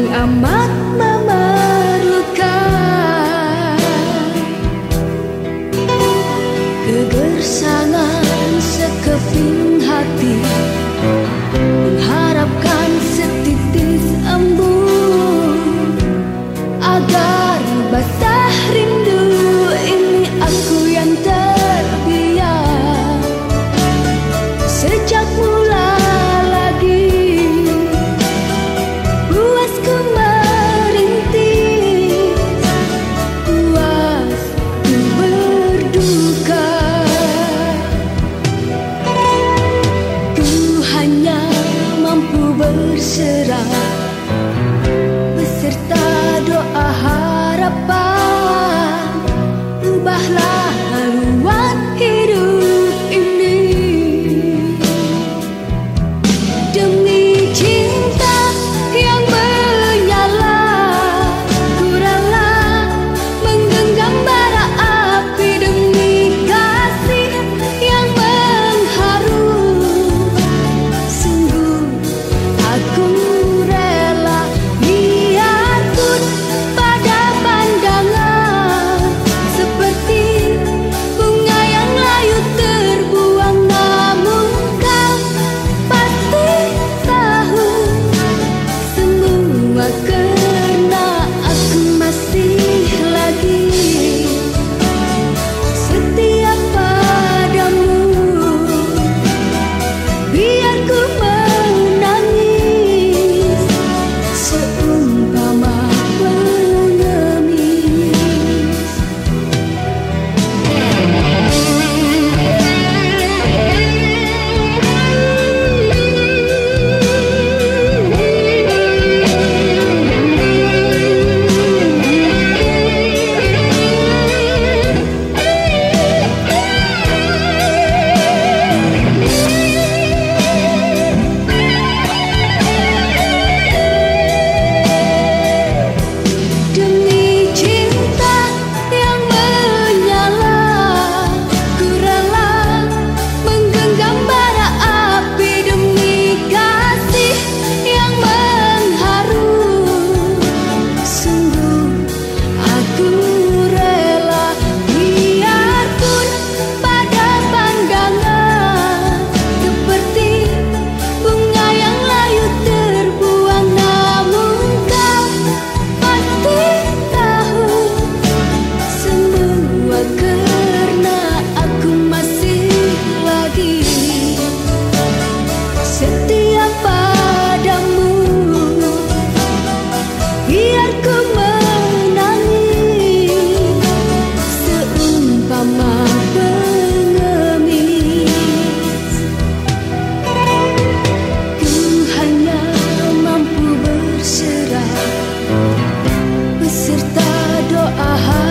amat memerlukan kegersangan sekeping hati mengharapkan setitis embun agar berserah. Beserta doa harapan I